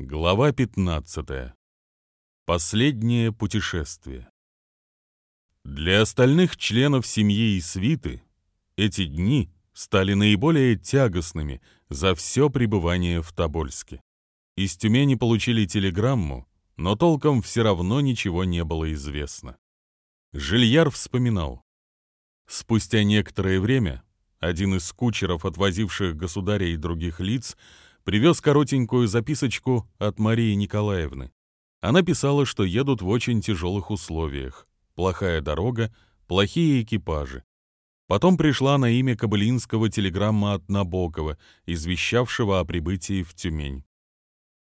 Глава 15. Последнее путешествие. Для остальных членов семьи и свиты эти дни стали наиболее тягостными за все пребывание в Тобольске. Из Тюмени получили телеграмму, но толком все равно ничего не было известно. Жильяр вспоминал. Спустя некоторое время один из кучеров, отвозивших государя и других лиц, привез коротенькую записочку от Марии Николаевны. Она писала, что едут в очень тяжелых условиях. Плохая дорога, плохие экипажи. Потом пришла на имя Кобылинского телеграмма от Набокова, извещавшего о прибытии в Тюмень.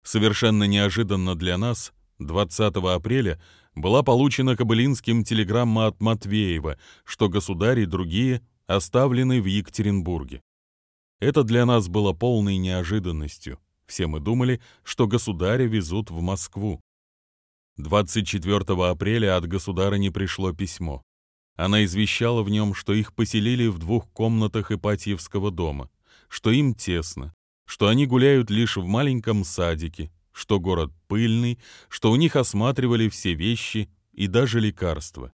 Совершенно неожиданно для нас 20 апреля была получена Кобылинским телеграмма от Матвеева, что государь и другие оставлены в Екатеринбурге. Это для нас было полной неожиданностью. Все мы думали, что государя везут в Москву. 24 апреля от государыни пришло письмо. Она извещала в нем, что их поселили в двух комнатах Ипатьевского дома, что им тесно, что они гуляют лишь в маленьком садике, что город пыльный, что у них осматривали все вещи и даже лекарства.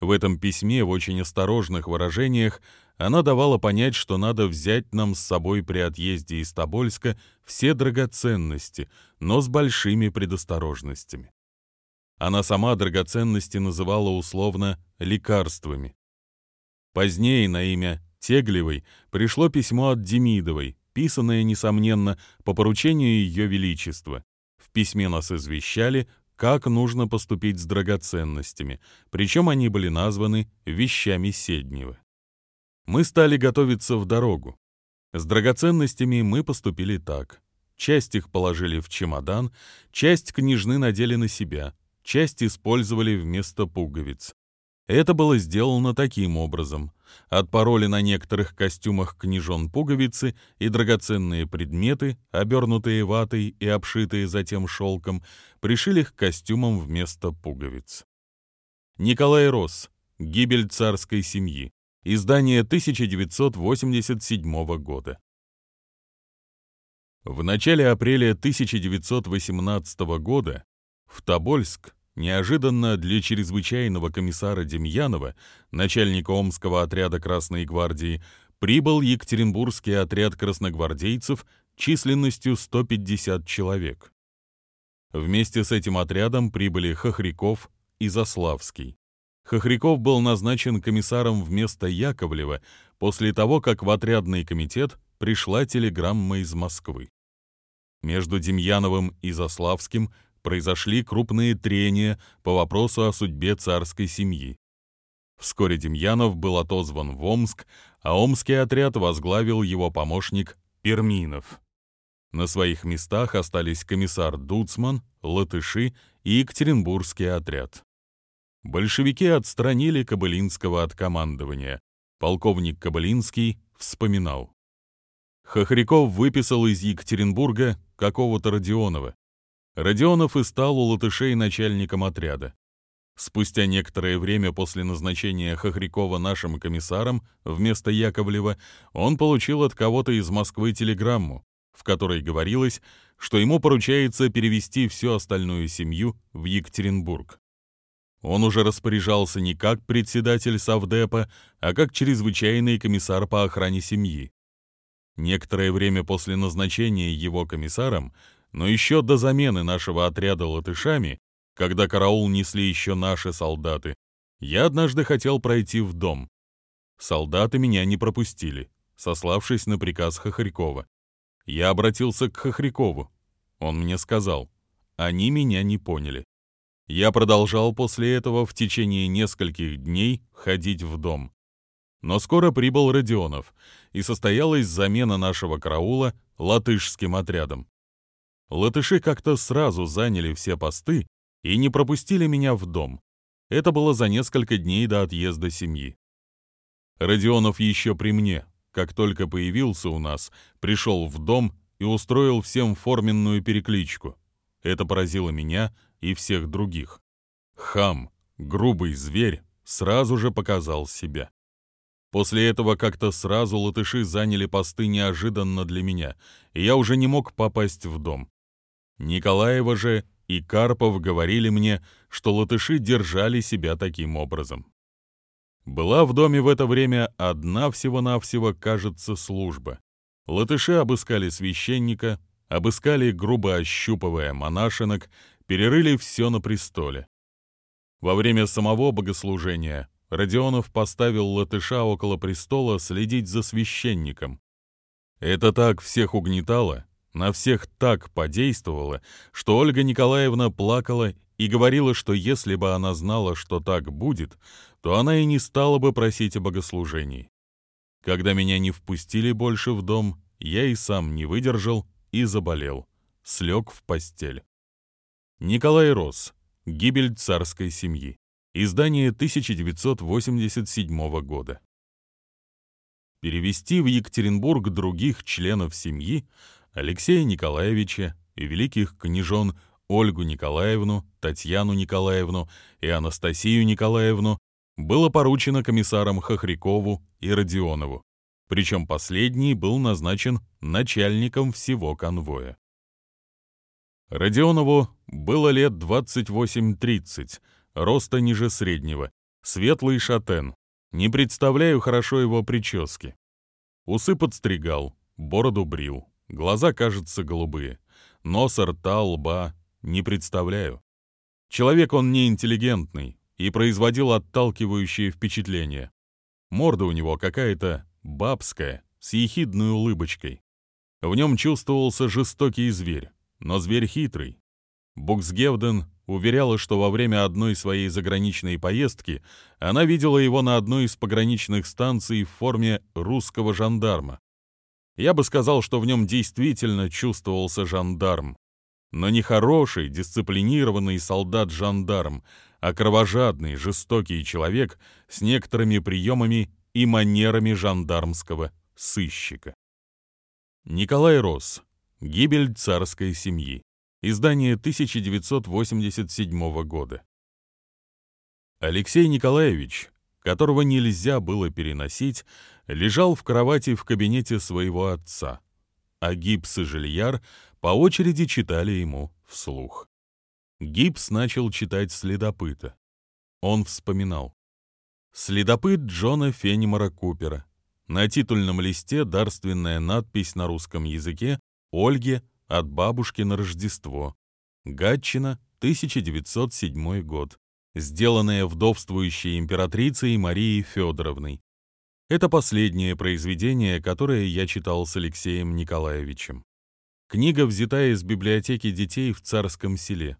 В этом письме в очень осторожных выражениях она давала понять, что надо взять нам с собой при отъезде из Тобольска все драгоценности, но с большими предосторожностями. Она сама драгоценности называла условно лекарствами. Позднее на имя Теглевой пришло письмо от Демидовой, писанное, несомненно, по поручению Ее Величества. В письме нас извещали, как нужно поступить с драгоценностями, причем они были названы вещами Седнева мы стали готовиться в дорогу. С драгоценностями мы поступили так. Часть их положили в чемодан, часть княжны надели на себя, часть использовали вместо пуговиц. Это было сделано таким образом. Отпороли на некоторых костюмах княжон пуговицы и драгоценные предметы, обернутые ватой и обшитые затем шелком, пришили к костюмам вместо пуговиц. Николай Рос. Гибель царской семьи. Издание 1987 года. В начале апреля 1918 года в Тобольск неожиданно для чрезвычайного комиссара Демьянова, начальника Омского отряда Красной гвардии, прибыл Екатеринбургский отряд красногвардейцев численностью 150 человек. Вместе с этим отрядом прибыли Хохряков и Заславский. Хохряков был назначен комиссаром вместо Яковлева после того, как в отрядный комитет пришла телеграмма из Москвы. Между Демьяновым и Заславским произошли крупные трения по вопросу о судьбе царской семьи. Вскоре Демьянов был отозван в Омск, а омский отряд возглавил его помощник Перминов. На своих местах остались комиссар Дуцман, Латыши и Екатеринбургский отряд большевики отстранили Кобылинского от командования. Полковник Кобылинский вспоминал. Хохряков выписал из Екатеринбурга какого-то Родионова. Родионов и стал у латышей начальником отряда. Спустя некоторое время после назначения Хохрякова нашим комиссаром вместо Яковлева он получил от кого-то из Москвы телеграмму, в которой говорилось, что ему поручается перевести всю остальную семью в Екатеринбург. Он уже распоряжался не как председатель Совдепа, а как чрезвычайный комиссар по охране семьи. Некоторое время после назначения его комиссаром, но еще до замены нашего отряда латышами, когда караул несли еще наши солдаты, я однажды хотел пройти в дом. Солдаты меня не пропустили, сославшись на приказ Хохрякова. Я обратился к Хохрякову. Он мне сказал, они меня не поняли. Я продолжал после этого в течение нескольких дней ходить в дом. Но скоро прибыл Родионов, и состоялась замена нашего караула латышским отрядом. Латыши как-то сразу заняли все посты и не пропустили меня в дом. Это было за несколько дней до отъезда семьи. Родионов еще при мне, как только появился у нас, пришел в дом и устроил всем форменную перекличку. Это поразило меня и всех других. Хам, грубый зверь, сразу же показал себя. После этого как-то сразу латыши заняли посты неожиданно для меня, и я уже не мог попасть в дом. Николаева же и Карпов говорили мне, что латыши держали себя таким образом. Была в доме в это время одна всего-навсего, кажется, служба. Латыши обыскали священника, обыскали, грубо ощупывая монашинок, перерыли все на престоле. Во время самого богослужения Родионов поставил латыша около престола следить за священником. Это так всех угнетало, на всех так подействовало, что Ольга Николаевна плакала и говорила, что если бы она знала, что так будет, то она и не стала бы просить о богослужении. Когда меня не впустили больше в дом, я и сам не выдержал и заболел, слег в постель. Николай Рос. Гибель царской семьи. Издание 1987 года. Перевести в Екатеринбург других членов семьи Алексея Николаевича и великих княжон Ольгу Николаевну, Татьяну Николаевну и Анастасию Николаевну было поручено комиссарам Хохрякову и Родионову, причем последний был назначен начальником всего конвоя. Родионову было лет 28-30, роста ниже среднего, светлый шатен. Не представляю хорошо его прически. Усы подстригал, бороду брил, глаза, кажется, голубые. Нос, рта, лба не представляю. Человек он неинтеллигентный и производил отталкивающее впечатление. Морда у него какая-то бабская, с ехидной улыбочкой. В нем чувствовался жестокий зверь, но зверь хитрый. Буксгевден уверяла, что во время одной своей заграничной поездки она видела его на одной из пограничных станций в форме русского жандарма. Я бы сказал, что в нем действительно чувствовался жандарм. Но не хороший, дисциплинированный солдат-жандарм, а кровожадный, жестокий человек с некоторыми приемами и манерами жандармского сыщика. Николай Рос. Гибель царской семьи. Издание 1987 года. Алексей Николаевич, которого нельзя было переносить, лежал в кровати в кабинете своего отца, а Гипс и Жильяр по очереди читали ему вслух. Гипс начал читать «Следопыта». Он вспоминал. «Следопыт Джона Фенимора Купера». На титульном листе дарственная надпись на русском языке «Ольге от бабушки на Рождество. Гатчина, 1907 год. Сделанная вдовствующей императрицей Марией Федоровной. Это последнее произведение, которое я читал с Алексеем Николаевичем. Книга взята из библиотеки детей в Царском селе.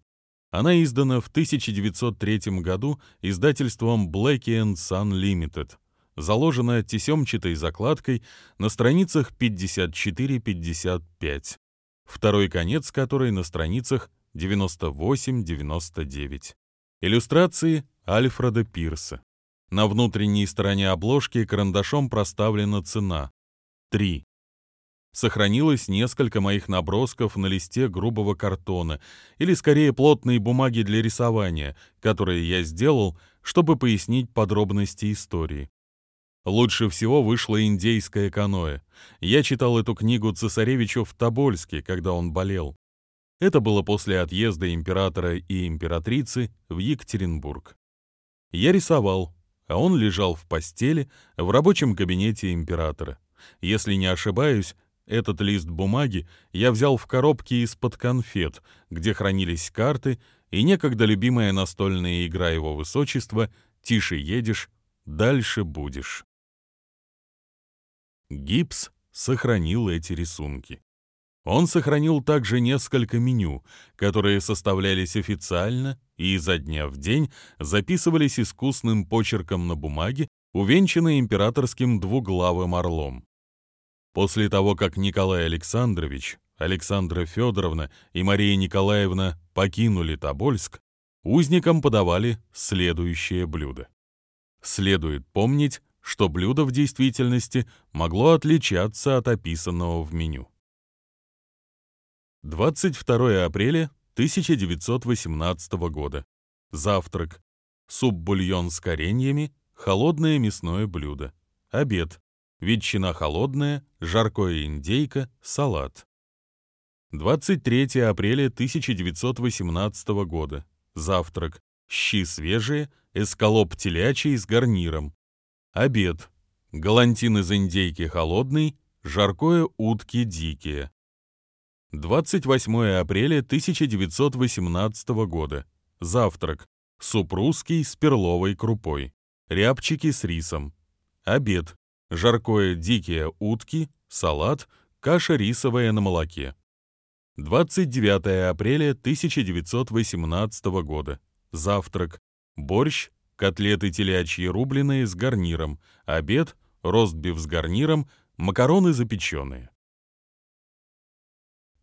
Она издана в 1903 году издательством Blackie Sun Limited. Заложена тесемчатой закладкой на страницах 54-55 второй конец которой на страницах 98-99. Иллюстрации Альфреда Пирса. На внутренней стороне обложки карандашом проставлена цена — 3. Сохранилось несколько моих набросков на листе грубого картона, или скорее плотной бумаги для рисования, которые я сделал, чтобы пояснить подробности истории. Лучше всего вышло индейское каноэ. Я читал эту книгу цесаревичу в Тобольске, когда он болел. Это было после отъезда императора и императрицы в Екатеринбург. Я рисовал, а он лежал в постели в рабочем кабинете императора. Если не ошибаюсь, этот лист бумаги я взял в коробке из-под конфет, где хранились карты и некогда любимая настольная игра его высочества «Тише едешь, дальше будешь». Гипс сохранил эти рисунки. Он сохранил также несколько меню, которые составлялись официально и изо дня в день записывались искусным почерком на бумаге, увенчанной императорским двуглавым орлом. После того, как Николай Александрович, Александра Федоровна и Мария Николаевна покинули Тобольск, узникам подавали следующее блюдо. Следует помнить, что блюдо в действительности могло отличаться от описанного в меню. 22 апреля 1918 года. Завтрак. Суп-бульон с кореньями, холодное мясное блюдо. Обед. Ветчина холодная, жаркое индейка, салат. 23 апреля 1918 года. Завтрак. Щи свежие, эскалоп телячий с гарниром. Обед. Галантин из индейки холодный, жаркое утки дикие. 28 апреля 1918 года. Завтрак. Суп русский с перловой крупой. Рябчики с рисом. Обед. Жаркое дикие утки, салат, каша рисовая на молоке. 29 апреля 1918 года. Завтрак. Борщ, котлеты телячьи рубленые с гарниром. Обед, ростбиф с гарниром, макароны запеченные.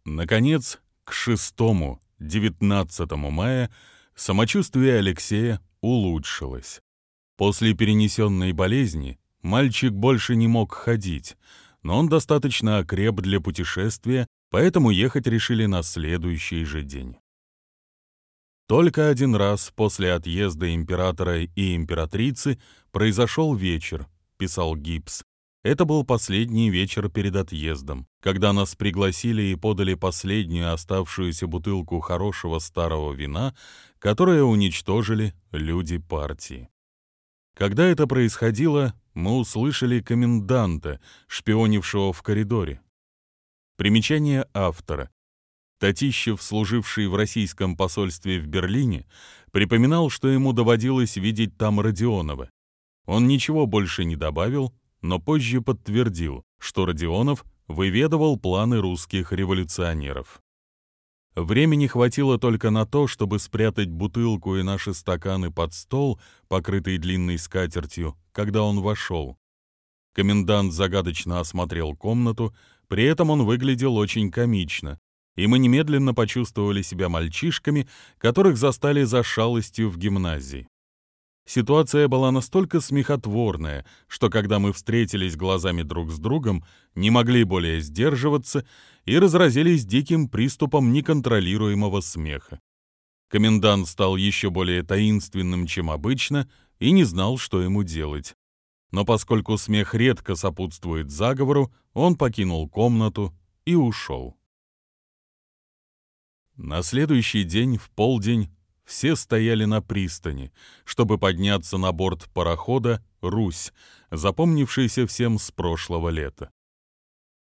Наконец, к 6-19 мая самочувствие Алексея улучшилось. После перенесенной болезни мальчик больше не мог ходить, но он достаточно окреп для путешествия, поэтому ехать решили на следующий же день. Только один раз после отъезда императора и императрицы произошел вечер, писал Гипс. Это был последний вечер перед отъездом, когда нас пригласили и подали последнюю оставшуюся бутылку хорошего старого вина, которое уничтожили люди партии. Когда это происходило, мы услышали коменданта, шпионившего в коридоре. Примечание автора. Татищев, служивший в российском посольстве в Берлине, припоминал, что ему доводилось видеть там Родионова. Он ничего больше не добавил, но позже подтвердил, что Родионов выведывал планы русских революционеров. Времени хватило только на то, чтобы спрятать бутылку и наши стаканы под стол, покрытый длинной скатертью, когда он вошел. Комендант загадочно осмотрел комнату, при этом он выглядел очень комично, и мы немедленно почувствовали себя мальчишками, которых застали за шалостью в гимназии. Ситуация была настолько смехотворная, что когда мы встретились глазами друг с другом, не могли более сдерживаться и разразились диким приступом неконтролируемого смеха. Комендант стал еще более таинственным, чем обычно, и не знал, что ему делать. Но поскольку смех редко сопутствует заговору, он покинул комнату и ушел. На следующий день в полдень все стояли на пристани, чтобы подняться на борт парохода «Русь», запомнившийся всем с прошлого лета.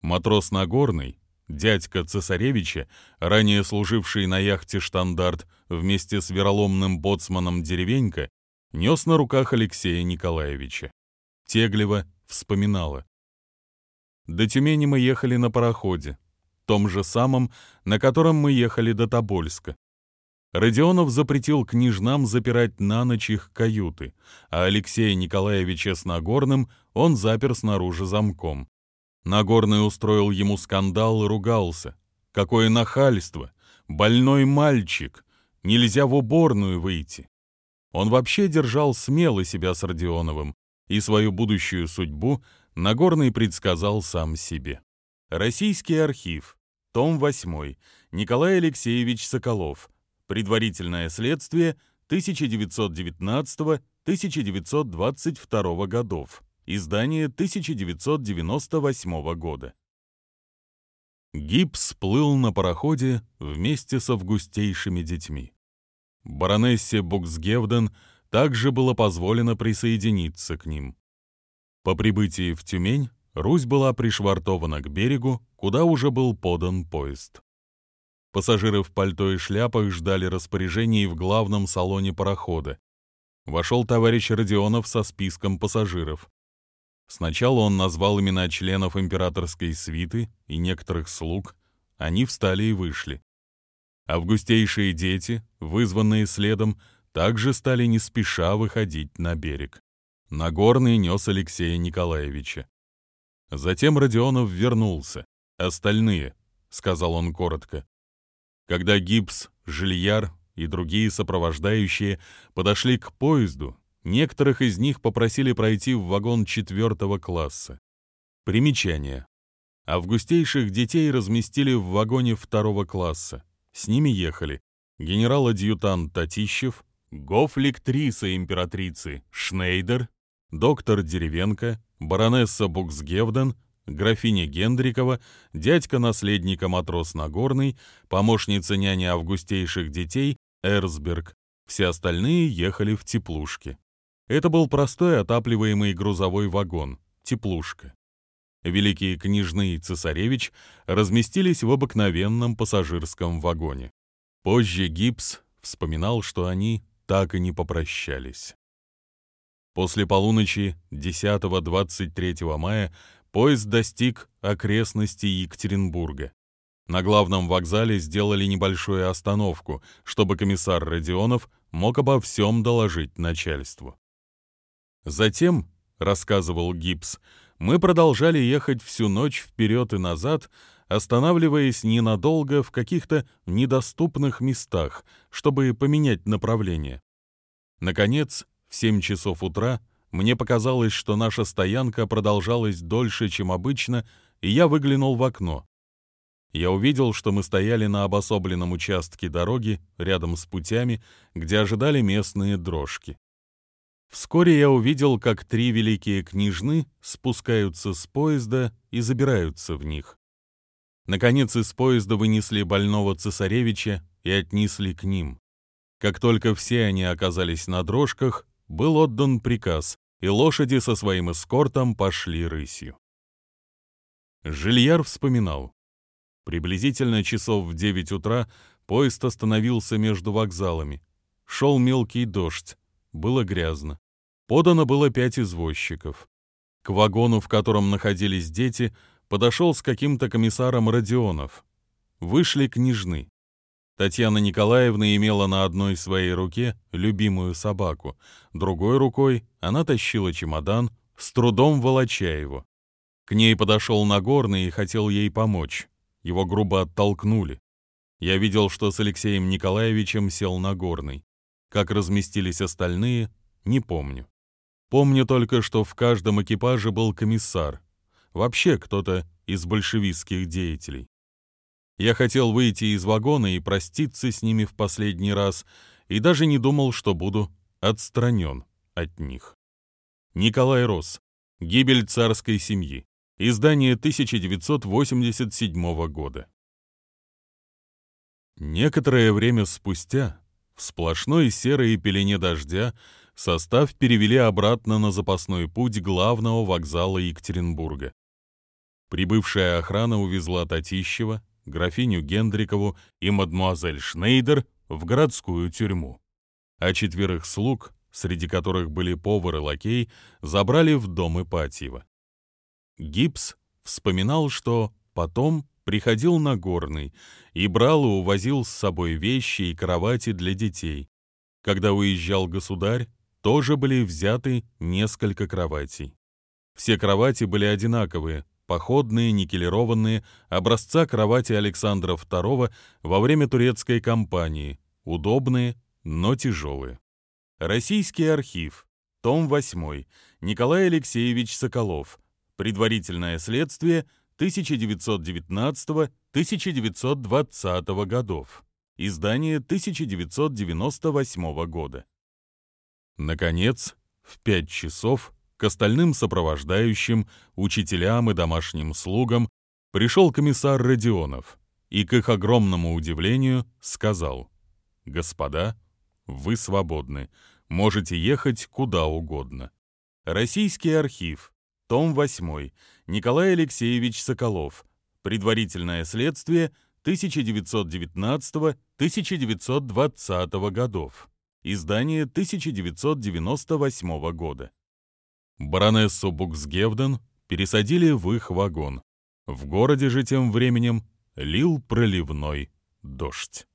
Матрос Нагорный, дядька цесаревича, ранее служивший на яхте «Штандарт» вместе с вероломным боцманом «Деревенька», нес на руках Алексея Николаевича. Теглева вспоминала. До Тюмени мы ехали на пароходе, том же самом, на котором мы ехали до Тобольска. Родионов запретил княжнам запирать на ночь их каюты, а Алексея Николаевича с Нагорным он запер снаружи замком. Нагорный устроил ему скандал и ругался. «Какое нахальство! Больной мальчик! Нельзя в уборную выйти!» Он вообще держал смело себя с Родионовым, и свою будущую судьбу Нагорный предсказал сам себе. Российский архив, том 8, Николай Алексеевич Соколов, Предварительное следствие 1919-1922 годов. Издание 1998 года. Гипс плыл на пароходе вместе с августейшими детьми. Баронессе Буксгевден также было позволено присоединиться к ним. По прибытии в Тюмень Русь была пришвартована к берегу, куда уже был подан поезд. Пассажиры в пальто и шляпах ждали распоряжений в главном салоне парохода. Вошел товарищ Родионов со списком пассажиров. Сначала он назвал имена членов императорской свиты и некоторых слуг. Они встали и вышли. Августейшие дети, вызванные следом, также стали не спеша выходить на берег. Нагорный нес Алексея Николаевича. Затем Родионов вернулся. «Остальные», — сказал он коротко. Когда Гипс, Жильяр и другие сопровождающие подошли к поезду, некоторых из них попросили пройти в вагон четвертого класса. Примечание. Августейших детей разместили в вагоне второго класса. С ними ехали генерал-адъютант Татищев, гофлектриса императрицы Шнейдер, доктор Деревенко, баронесса Буксгевден, графиня Гендрикова, дядька наследника матрос Нагорный, помощница няни августейших детей Эрсберг. Все остальные ехали в теплушке. Это был простой отапливаемый грузовой вагон, теплушка. Великие княжны и цесаревич разместились в обыкновенном пассажирском вагоне. Позже Гипс вспоминал, что они так и не попрощались. После полуночи 10-23 мая поезд достиг окрестностей Екатеринбурга. На главном вокзале сделали небольшую остановку, чтобы комиссар Родионов мог обо всем доложить начальству. Затем, рассказывал Гипс, мы продолжали ехать всю ночь вперед и назад, останавливаясь ненадолго в каких-то недоступных местах, чтобы поменять направление. Наконец, в 7 часов утра мне показалось, что наша стоянка продолжалась дольше, чем обычно, и я выглянул в окно. Я увидел, что мы стояли на обособленном участке дороги рядом с путями, где ожидали местные дрожки. Вскоре я увидел, как три великие княжны спускаются с поезда и забираются в них. Наконец из поезда вынесли больного цесаревича и отнесли к ним. Как только все они оказались на дрожках, был отдан приказ, и лошади со своим эскортом пошли рысью. Жильяр вспоминал. Приблизительно часов в девять утра поезд остановился между вокзалами. Шел мелкий дождь, было грязно. Подано было пять извозчиков. К вагону, в котором находились дети, подошел с каким-то комиссаром Родионов. Вышли княжны. Татьяна Николаевна имела на одной своей руке любимую собаку, другой рукой она тащила чемодан, с трудом волоча его. К ней подошел Нагорный и хотел ей помочь. Его грубо оттолкнули. Я видел, что с Алексеем Николаевичем сел Нагорный. Как разместились остальные, не помню. Помню только, что в каждом экипаже был комиссар. Вообще кто-то из большевистских деятелей. Я хотел выйти из вагона и проститься с ними в последний раз, и даже не думал, что буду отстранен от них. Николай Рос. Гибель царской семьи. Издание 1987 года. Некоторое время спустя, в сплошной серой пелене дождя, состав перевели обратно на запасной путь главного вокзала Екатеринбурга. Прибывшая охрана увезла Татищева, графиню Гендрикову и мадмуазель Шнейдер в городскую тюрьму. А четверых слуг, среди которых были повар и лакей, забрали в дом Ипатьева. Гипс вспоминал, что потом приходил Нагорный и брал и увозил с собой вещи и кровати для детей. Когда уезжал государь, тоже были взяты несколько кроватей. Все кровати были одинаковые, походные, никелированные, образца кровати Александра II во время турецкой кампании, удобные, но тяжелые. Российский архив, том 8, Николай Алексеевич Соколов, предварительное следствие 1919-1920 годов, издание 1998 года. Наконец, в пять часов к остальным сопровождающим, учителям и домашним слугам пришел комиссар Родионов и, к их огромному удивлению, сказал «Господа, вы свободны, можете ехать куда угодно». Российский архив, том 8, Николай Алексеевич Соколов, предварительное следствие 1919-1920 годов. Издание 1998 года. Баронессу Буксгевден пересадили в их вагон. В городе же тем временем лил проливной дождь.